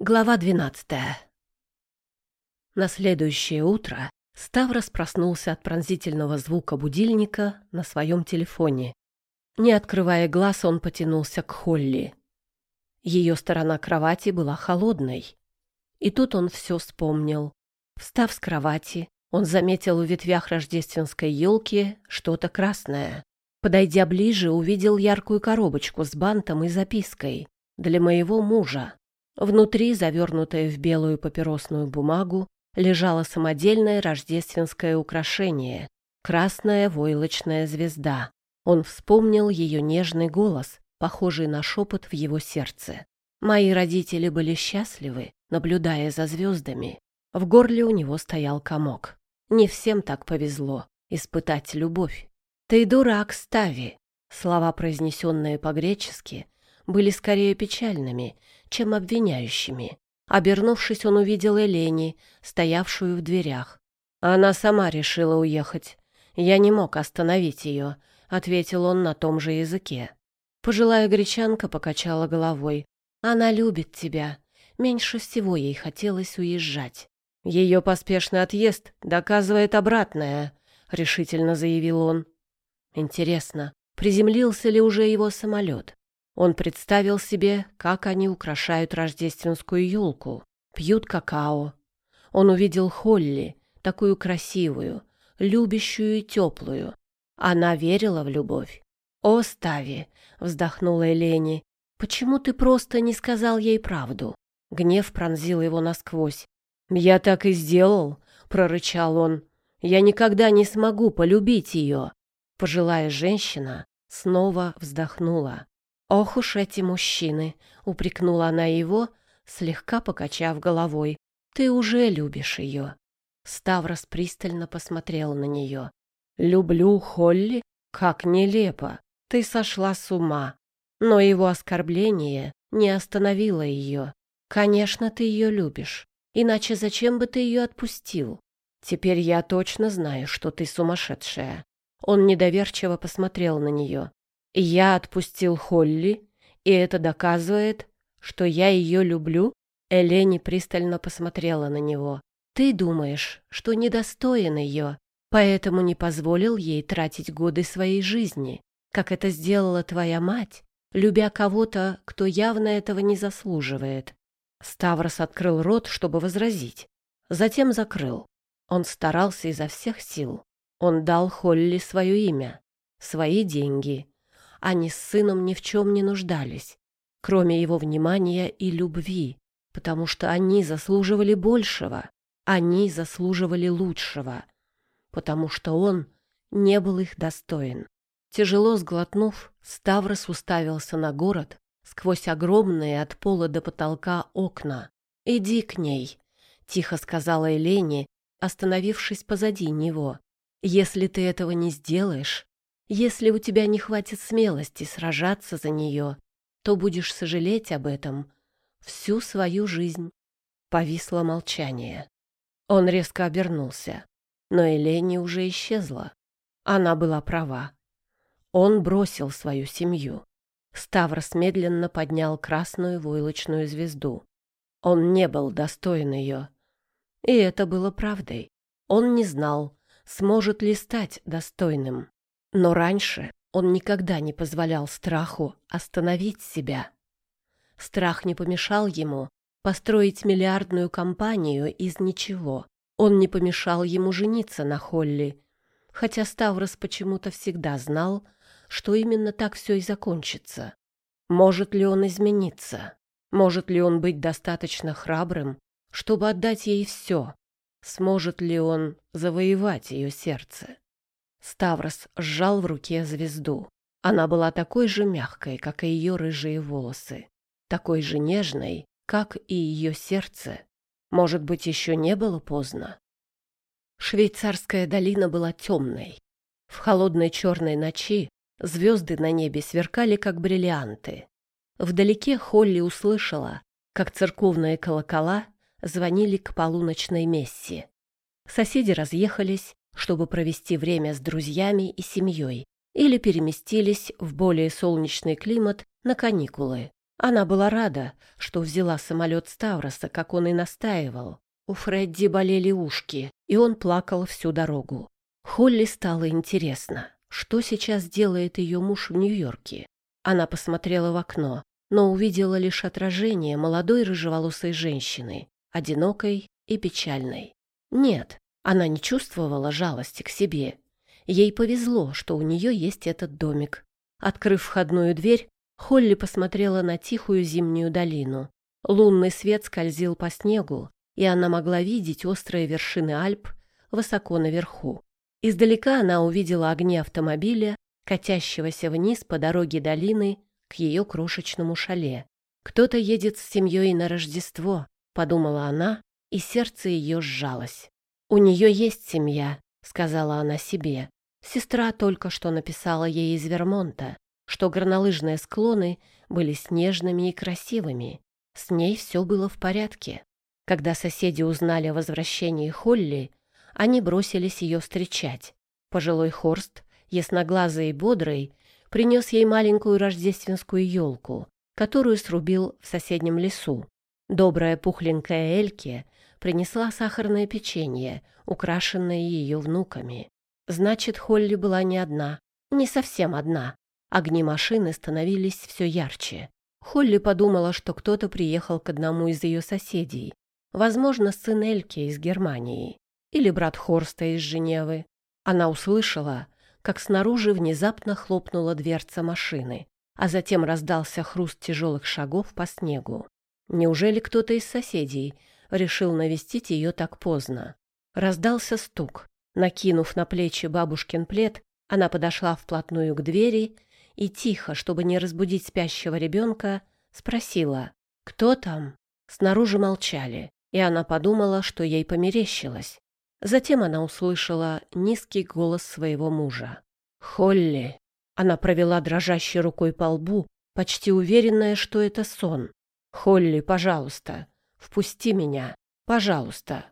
Глава двенадцатая. На следующее утро Ставрос проснулся от пронзительного звука будильника на своем телефоне. Не открывая глаз, он потянулся к Холли. Ее сторона кровати была холодной. И тут он все вспомнил. Встав с кровати, он заметил у ветвях рождественской елки что-то красное. Подойдя ближе, увидел яркую коробочку с бантом и запиской «Для моего мужа». Внутри, завернутое в белую папиросную бумагу, лежало самодельное рождественское украшение — красная войлочная звезда. Он вспомнил ее нежный голос, похожий на шепот в его сердце. Мои родители были счастливы, наблюдая за звездами. В горле у него стоял комок. Не всем так повезло испытать любовь. «Ты дурак, Стави!» Слова, произнесенные по-гречески, были скорее печальными, чем обвиняющими. Обернувшись, он увидел Элени, стоявшую в дверях. Она сама решила уехать. Я не мог остановить ее, ответил он на том же языке. Пожилая гречанка покачала головой. Она любит тебя. Меньше всего ей хотелось уезжать. Ее поспешный отъезд доказывает обратное, решительно заявил он. Интересно, приземлился ли уже его самолет? Он представил себе, как они украшают рождественскую елку, пьют какао. Он увидел Холли, такую красивую, любящую и теплую. Она верила в любовь. «О, Стави!» — вздохнула Элени. «Почему ты просто не сказал ей правду?» Гнев пронзил его насквозь. «Я так и сделал», — прорычал он. «Я никогда не смогу полюбить ее». Пожилая женщина снова вздохнула. «Ох уж эти мужчины!» — упрекнула она его, слегка покачав головой. «Ты уже любишь ее!» Ставрос пристально посмотрел на нее. «Люблю Холли? Как нелепо! Ты сошла с ума!» Но его оскорбление не остановило ее. «Конечно, ты ее любишь. Иначе зачем бы ты ее отпустил? Теперь я точно знаю, что ты сумасшедшая». Он недоверчиво посмотрел на нее. Я отпустил Холли, и это доказывает, что я ее люблю? Элени пристально посмотрела на него. Ты думаешь, что недостоин ее, поэтому не позволил ей тратить годы своей жизни, как это сделала твоя мать, любя кого-то, кто явно этого не заслуживает. Ставрос открыл рот, чтобы возразить. Затем закрыл. Он старался изо всех сил. Он дал Холли свое имя, свои деньги, они с сыном ни в чем не нуждались, кроме его внимания и любви, потому что они заслуживали большего, они заслуживали лучшего, потому что он не был их достоин. Тяжело сглотнув, Ставрос уставился на город сквозь огромные от пола до потолка окна. «Иди к ней», — тихо сказала Елене, остановившись позади него. «Если ты этого не сделаешь, если у тебя не хватит смелости сражаться за нее, то будешь сожалеть об этом всю свою жизнь. Повисло молчание. Он резко обернулся, но Елени уже исчезла. Она была права. Он бросил свою семью. Ставрос медленно поднял красную войлочную звезду. Он не был достоин ее. И это было правдой. Он не знал, сможет ли стать достойным. Но раньше он никогда не позволял страху остановить себя. Страх не помешал ему построить миллиардную компанию из ничего. Он не помешал ему жениться на Холли, хотя Ставрос почему-то всегда знал, что именно так все и закончится. Может ли он измениться? Может ли он быть достаточно храбрым, чтобы отдать ей все? Сможет ли он завоевать ее сердце? Ставрос сжал в руке звезду. Она была такой же мягкой, как и ее рыжие волосы, такой же нежной, как и ее сердце. Может быть, еще не было поздно? Швейцарская долина была темной. В холодной черной ночи звезды на небе сверкали, как бриллианты. Вдалеке Холли услышала, как церковные колокола звонили к полуночной мессе. Соседи разъехались, чтобы провести время с друзьями и семьей, или переместились в более солнечный климат на каникулы. Она была рада, что взяла самолет Ставроса, как он и настаивал. У Фредди болели ушки, и он плакал всю дорогу. Холли стало интересно, что сейчас делает ее муж в Нью-Йорке. Она посмотрела в окно, но увидела лишь отражение молодой рыжеволосой женщины, одинокой и печальной. Нет, она не чувствовала жалости к себе. Ей повезло, что у нее есть этот домик. Открыв входную дверь, Холли посмотрела на тихую зимнюю долину. Лунный свет скользил по снегу, и она могла видеть острые вершины Альп высоко наверху. Издалека она увидела огни автомобиля, катящегося вниз по дороге долины к ее крошечному шале. «Кто-то едет с семьей на Рождество», — подумала она, и сердце ее сжалось. «У нее есть семья», — сказала она себе. Сестра только что написала ей из Вермонта что горнолыжные склоны были снежными и красивыми. С ней все было в порядке. Когда соседи узнали о возвращении Холли, они бросились ее встречать. Пожилой Хорст, ясноглазый и бодрый, принес ей маленькую рождественскую елку, которую срубил в соседнем лесу. Добрая пухленькая Эльке принесла сахарное печенье, украшенное ее внуками. Значит, Холли была не одна, не совсем одна. Огни машины становились все ярче. Холли подумала, что кто-то приехал к одному из ее соседей. Возможно, сын Эльки из Германии или брат Хорста из Женевы. Она услышала, как снаружи внезапно хлопнула дверца машины, а затем раздался хруст тяжелых шагов по снегу. Неужели кто-то из соседей решил навестить ее так поздно? Раздался стук. Накинув на плечи бабушкин плед, она подошла вплотную к двери и тихо, чтобы не разбудить спящего ребенка, спросила «Кто там?». Снаружи молчали, и она подумала, что ей померещилось. Затем она услышала низкий голос своего мужа. «Холли!» Она провела дрожащей рукой по лбу, почти уверенная, что это сон. «Холли, пожалуйста, впусти меня, пожалуйста».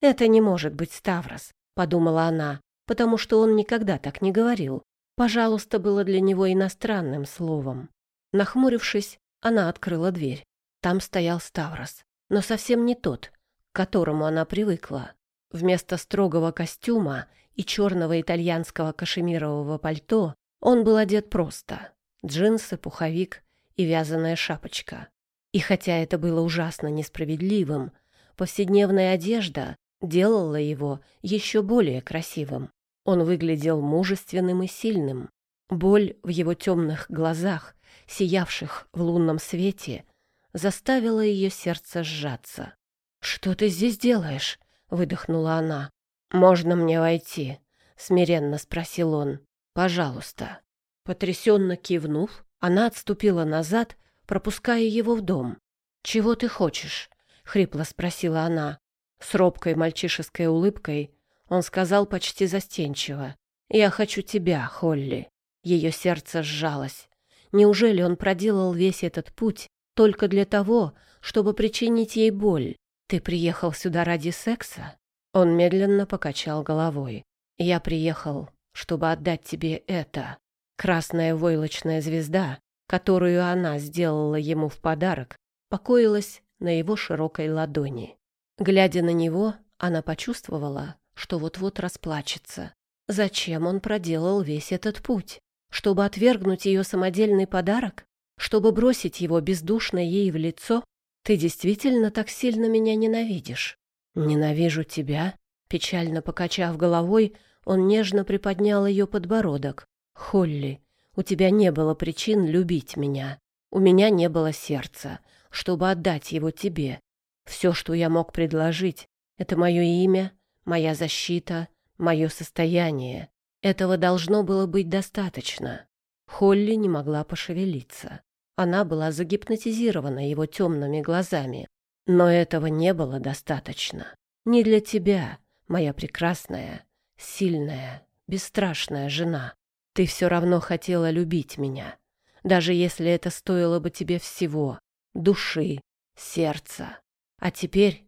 «Это не может быть Ставрос», — подумала она, потому что он никогда так не говорил. «Пожалуйста» было для него иностранным словом. Нахмурившись, она открыла дверь. Там стоял Ставрос, но совсем не тот, к которому она привыкла. Вместо строгого костюма и черного итальянского кашемирового пальто он был одет просто. Джинсы, пуховик и вязаная шапочка. И хотя это было ужасно несправедливым, повседневная одежда делала его еще более красивым. Он выглядел мужественным и сильным. Боль в его темных глазах, сиявших в лунном свете, заставила ее сердце сжаться. «Что ты здесь делаешь?» — выдохнула она. «Можно мне войти?» — смиренно спросил он. «Пожалуйста». Потрясенно кивнув, она отступила назад, пропуская его в дом. «Чего ты хочешь?» — хрипло спросила она. С робкой мальчишеской улыбкой он сказал почти застенчиво. «Я хочу тебя, Холли». Ее сердце сжалось. Неужели он проделал весь этот путь только для того, чтобы причинить ей боль? Ты приехал сюда ради секса? Он медленно покачал головой. Я приехал, чтобы отдать тебе это. Красная войлочная звезда, которую она сделала ему в подарок, покоилась на его широкой ладони. Глядя на него, она почувствовала, что вот-вот расплачется. Зачем он проделал весь этот путь? Чтобы отвергнуть ее самодельный подарок? Чтобы бросить его бездушно ей в лицо? Ты действительно так сильно меня ненавидишь? Ненавижу тебя. Печально покачав головой, он нежно приподнял ее подбородок. Холли, у тебя не было причин любить меня. У меня не было сердца, чтобы отдать его тебе. Все, что я мог предложить, это мое имя моя защита, мое состояние. Этого должно было быть достаточно. Холли не могла пошевелиться. Она была загипнотизирована его темными глазами. Но этого не было достаточно. Не для тебя, моя прекрасная, сильная, бесстрашная жена. Ты все равно хотела любить меня, даже если это стоило бы тебе всего — души, сердца. А теперь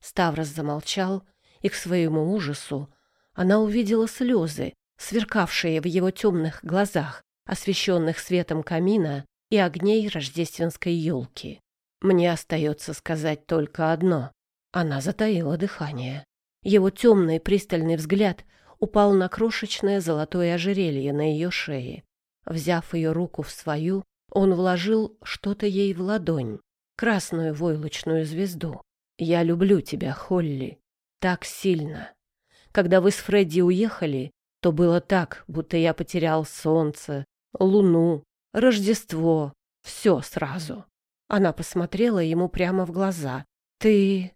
Ставрос замолчал и к своему ужасу она увидела слезы, сверкавшие в его темных глазах, освещенных светом камина и огней рождественской елки. Мне остается сказать только одно. Она затаила дыхание. Его темный пристальный взгляд упал на крошечное золотое ожерелье на ее шее. Взяв ее руку в свою, он вложил что-то ей в ладонь, красную войлочную звезду. «Я люблю тебя, Холли, так сильно. Когда вы с Фредди уехали, то было так, будто я потерял солнце, луну, Рождество, все сразу». Она посмотрела ему прямо в глаза. «Ты...»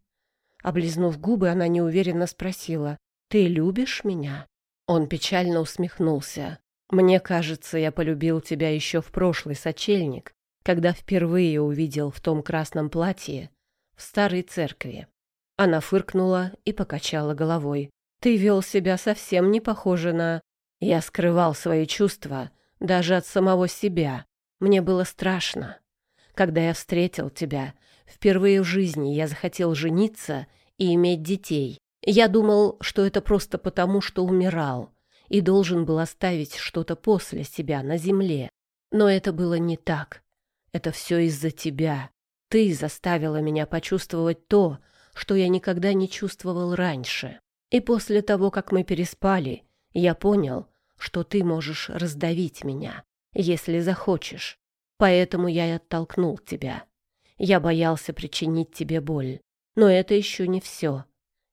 Облизнув губы, она неуверенно спросила. «Ты любишь меня?» Он печально усмехнулся. «Мне кажется, я полюбил тебя еще в прошлый сочельник, когда впервые увидел в том красном платье в старой церкви». Она фыркнула и покачала головой. «Ты вел себя совсем не похоже на...» Я скрывал свои чувства даже от самого себя. Мне было страшно. Когда я встретил тебя, впервые в жизни я захотел жениться и иметь детей. Я думал, что это просто потому, что умирал и должен был оставить что-то после себя на земле. Но это было не так. Это все из-за тебя. Ты заставила меня почувствовать то, что я никогда не чувствовал раньше. И после того, как мы переспали, я понял, что ты можешь раздавить меня, если захочешь. Поэтому я и оттолкнул тебя. Я боялся причинить тебе боль. Но это еще не все.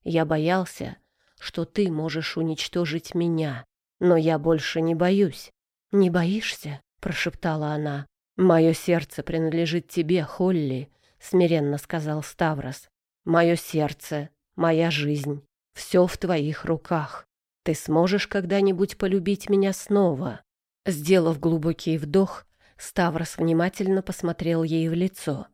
Я боялся, что ты можешь уничтожить меня. Но я больше не боюсь. «Не боишься?» — прошептала она. «Мое сердце принадлежит тебе, Холли», — смиренно сказал Ставрос. «Мое сердце, моя жизнь, все в твоих руках. Ты сможешь когда-нибудь полюбить меня снова?» Сделав глубокий вдох, Ставрос внимательно посмотрел ей в лицо,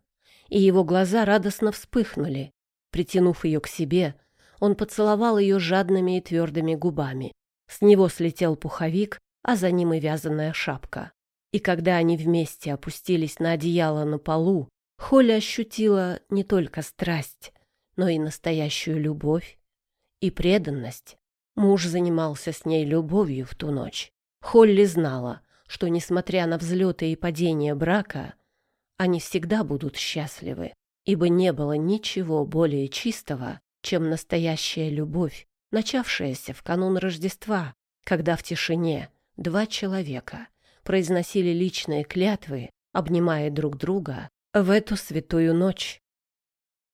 и его глаза радостно вспыхнули. Притянув ее к себе, он поцеловал ее жадными и твердыми губами. С него слетел пуховик, а за ним и вязаная шапка. И когда они вместе опустились на одеяло на полу, Холли ощутила не только страсть, но и настоящую любовь и преданность. Муж занимался с ней любовью в ту ночь. Холли знала, что, несмотря на взлеты и падения брака, они всегда будут счастливы, ибо не было ничего более чистого, чем настоящая любовь, начавшаяся в канун Рождества, когда в тишине два человека произносили личные клятвы, обнимая друг друга в эту святую ночь.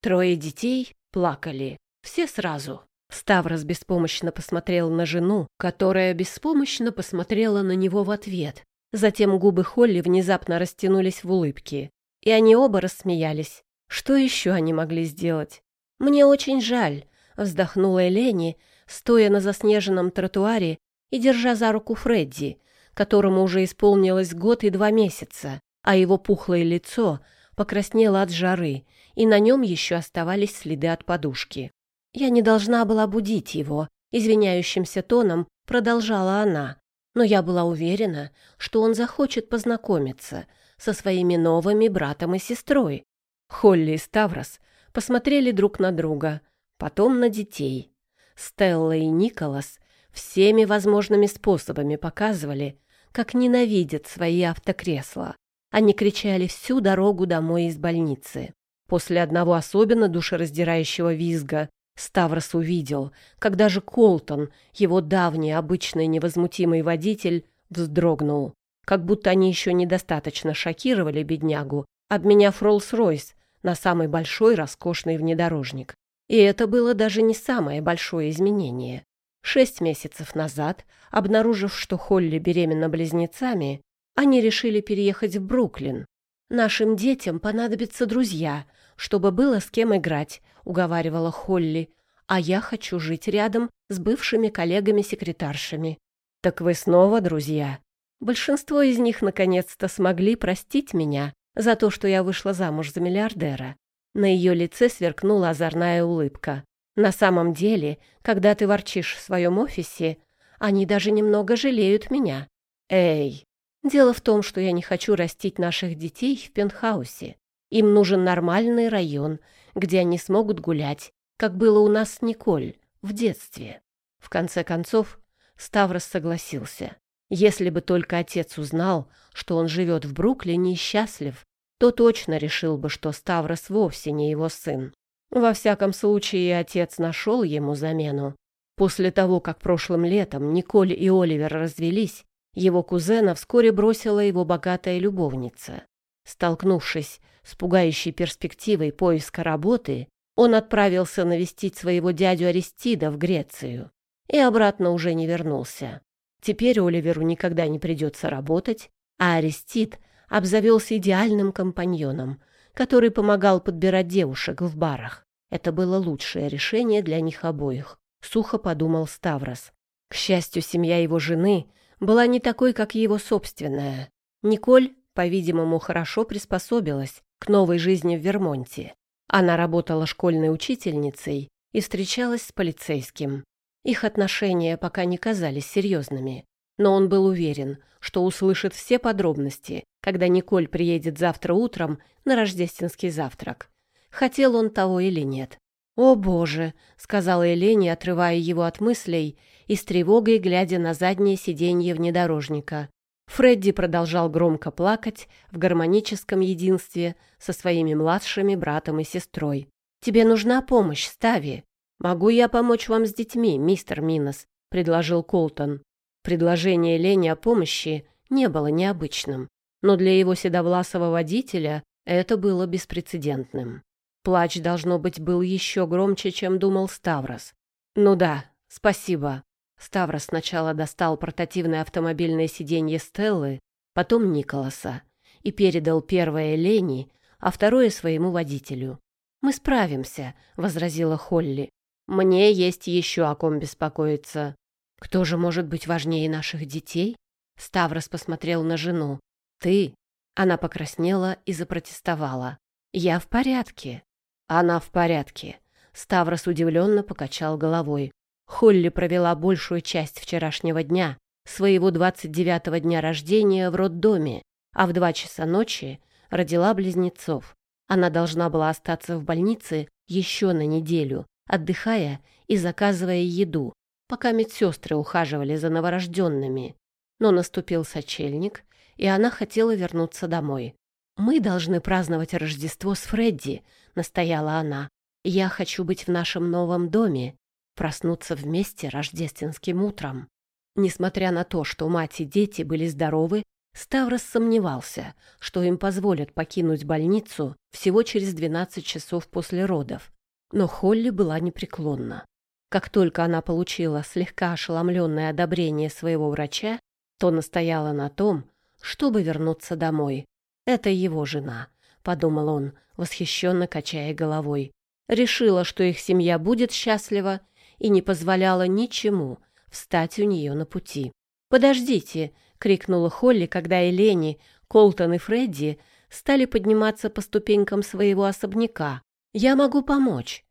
Трое детей плакали, все сразу, Ставрос беспомощно посмотрел на жену, которая беспомощно посмотрела на него в ответ. Затем губы Холли внезапно растянулись в улыбке, и они оба рассмеялись. Что еще они могли сделать? «Мне очень жаль», — вздохнула Элени, стоя на заснеженном тротуаре и держа за руку Фредди, которому уже исполнилось год и два месяца, а его пухлое лицо покраснело от жары, и на нем еще оставались следы от подушки. Я не должна была будить его, извиняющимся тоном продолжала она, но я была уверена, что он захочет познакомиться со своими новыми братом и сестрой. Холли и Ставрос посмотрели друг на друга, потом на детей. Стелла и Николас всеми возможными способами показывали, как ненавидят свои автокресла. Они кричали всю дорогу домой из больницы. После одного особенно душераздирающего визга Ставрос увидел, когда же Колтон, его давний обычный невозмутимый водитель, вздрогнул, как будто они еще недостаточно шокировали беднягу, обменяв Роллс-Ройс на самый большой роскошный внедорожник. И это было даже не самое большое изменение. Шесть месяцев назад, обнаружив, что Холли беременна близнецами, они решили переехать в Бруклин. Нашим детям понадобятся друзья, чтобы было с кем играть, — уговаривала Холли, «а я хочу жить рядом с бывшими коллегами-секретаршами». «Так вы снова друзья?» Большинство из них наконец-то смогли простить меня за то, что я вышла замуж за миллиардера. На ее лице сверкнула озорная улыбка. «На самом деле, когда ты ворчишь в своем офисе, они даже немного жалеют меня. Эй, дело в том, что я не хочу растить наших детей в пентхаусе. Им нужен нормальный район, где они смогут гулять, как было у нас с Николь в детстве. В конце концов, Ставрос согласился. Если бы только отец узнал, что он живет в Бруклине и счастлив, то точно решил бы, что Ставрос вовсе не его сын. Во всяком случае, отец нашел ему замену. После того, как прошлым летом Николь и Оливер развелись, его кузена вскоре бросила его богатая любовница. Столкнувшись с пугающей перспективой поиска работы, он отправился навестить своего дядю Аристида в Грецию и обратно уже не вернулся. Теперь Оливеру никогда не придется работать, а Аристид обзавелся идеальным компаньоном, который помогал подбирать девушек в барах. Это было лучшее решение для них обоих, сухо подумал Ставрос. К счастью, семья его жены была не такой, как его собственная. Николь, по-видимому, хорошо приспособилась к новой жизни в Вермонте. Она работала школьной учительницей и встречалась с полицейским. Их отношения пока не казались серьезными, но он был уверен, что услышит все подробности, когда Николь приедет завтра утром на рождественский завтрак. Хотел он того или нет. «О, Боже!» — сказала Елене, отрывая его от мыслей и с тревогой глядя на заднее сиденье внедорожника. Фредди продолжал громко плакать в гармоническом единстве со своими младшими братом и сестрой. «Тебе нужна помощь, Стави?» «Могу я помочь вам с детьми, мистер Минос?» — предложил Колтон. Предложение Лени о помощи не было необычным, но для его седовласого водителя это было беспрецедентным. Плач, должно быть, был еще громче, чем думал Ставрос. «Ну да, спасибо». Ставрос сначала достал портативное автомобильное сиденье Стеллы, потом Николаса, и передал первое Лени, а второе своему водителю. «Мы справимся», — возразила Холли. «Мне есть еще о ком беспокоиться». «Кто же может быть важнее наших детей?» Ставрос посмотрел на жену. «Ты». Она покраснела и запротестовала. «Я в порядке». Она в порядке. Ставрос удивленно покачал головой. Холли провела большую часть вчерашнего дня, своего 29-го дня рождения, в роддоме, а в два часа ночи родила близнецов. Она должна была остаться в больнице еще на неделю, отдыхая и заказывая еду, пока медсестры ухаживали за новорожденными. Но наступил сочельник, и она хотела вернуться домой. «Мы должны праздновать Рождество с Фредди», — настояла она. «Я хочу быть в нашем новом доме, проснуться вместе рождественским утром». Несмотря на то, что мать и дети были здоровы, Ставрос сомневался, что им позволят покинуть больницу всего через 12 часов после родов. Но Холли была непреклонна. Как только она получила слегка ошеломленное одобрение своего врача, то настояла на том, чтобы вернуться домой. Это его жена, подумал он, восхищенно качая головой. Решила, что их семья будет счастлива и не позволяла ничему встать у нее на пути. «Подождите!» — крикнула Холли, когда Элени, Колтон и Фредди стали подниматься по ступенькам своего особняка. «Я могу помочь!»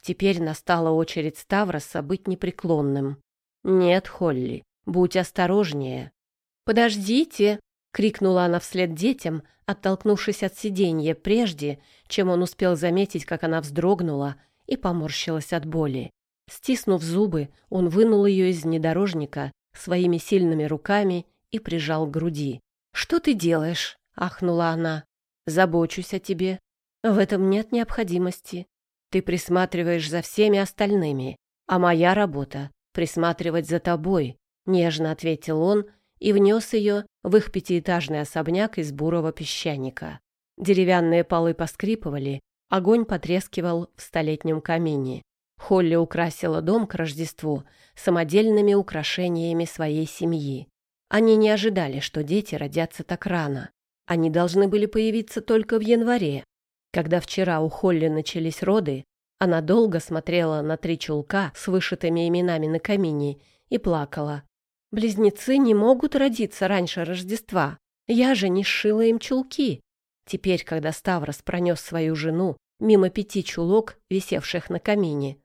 Теперь настала очередь Ставроса быть непреклонным. «Нет, Холли, будь осторожнее!» «Подождите!» — крикнула она вслед детям, оттолкнувшись от сиденья прежде, чем он успел заметить, как она вздрогнула и поморщилась от боли. Стиснув зубы, он вынул ее из внедорожника своими сильными руками и прижал к груди. «Что ты делаешь?» — ахнула она. «Забочусь о тебе. В этом нет необходимости. Ты присматриваешь за всеми остальными, а моя работа — присматривать за тобой», — нежно ответил он и внес ее в их пятиэтажный особняк из бурого песчаника. Деревянные полы поскрипывали, огонь потрескивал в столетнем камине. Холли украсила дом к Рождеству самодельными украшениями своей семьи. Они не ожидали, что дети родятся так рано. Они должны были появиться только в январе. Когда вчера у Холли начались роды, она долго смотрела на три чулка с вышитыми именами на камине и плакала. Близнецы не могут родиться раньше Рождества. Я же не сшила им чулки. Теперь, когда Ставрос пронес свою жену мимо пяти чулок, висевших на камине,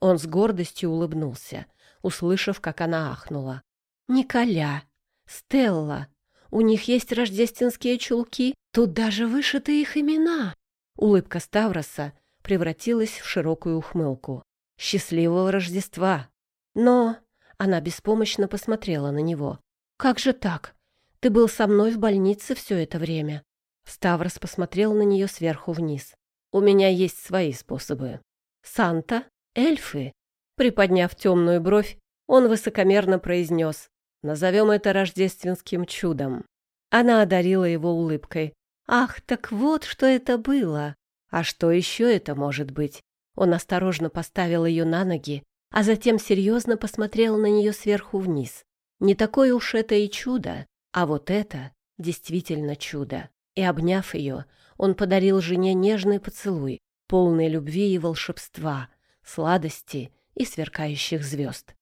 он с гордостью улыбнулся, услышав, как она ахнула. «Николя! Стелла! У них есть рождественские чулки, тут даже вышиты их имена!» Улыбка Ставроса превратилась в широкую ухмылку. «Счастливого Рождества!» «Но она беспомощно посмотрела на него. «Как же так? Ты был со мной в больнице все это время?» Ставрос посмотрел на нее сверху вниз. «У меня есть свои способы. Санта? Эльфы?» Приподняв темную бровь, он высокомерно произнес. «Назовем это рождественским чудом». Она одарила его улыбкой. «Ах, так вот, что это было! А что еще это может быть?» Он осторожно поставил ее на ноги, а затем серьезно посмотрел на нее сверху вниз. Не такое уж это и чудо, а вот это действительно чудо. И, обняв ее, он подарил жене нежный поцелуй, полный любви и волшебства, сладости и сверкающих звезд.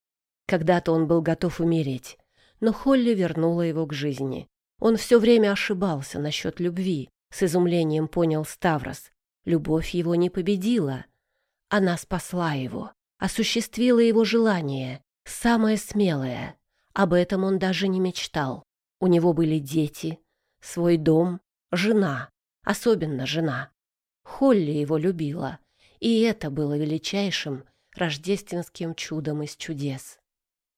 Когда-то он был готов умереть, но Холли вернула его к жизни. Он все время ошибался насчет любви, с изумлением понял Ставрос. Любовь его не победила. Она спасла его осуществила его желание, самое смелое. Об этом он даже не мечтал. У него были дети, свой дом, жена, особенно жена. Холли его любила, и это было величайшим рождественским чудом из чудес.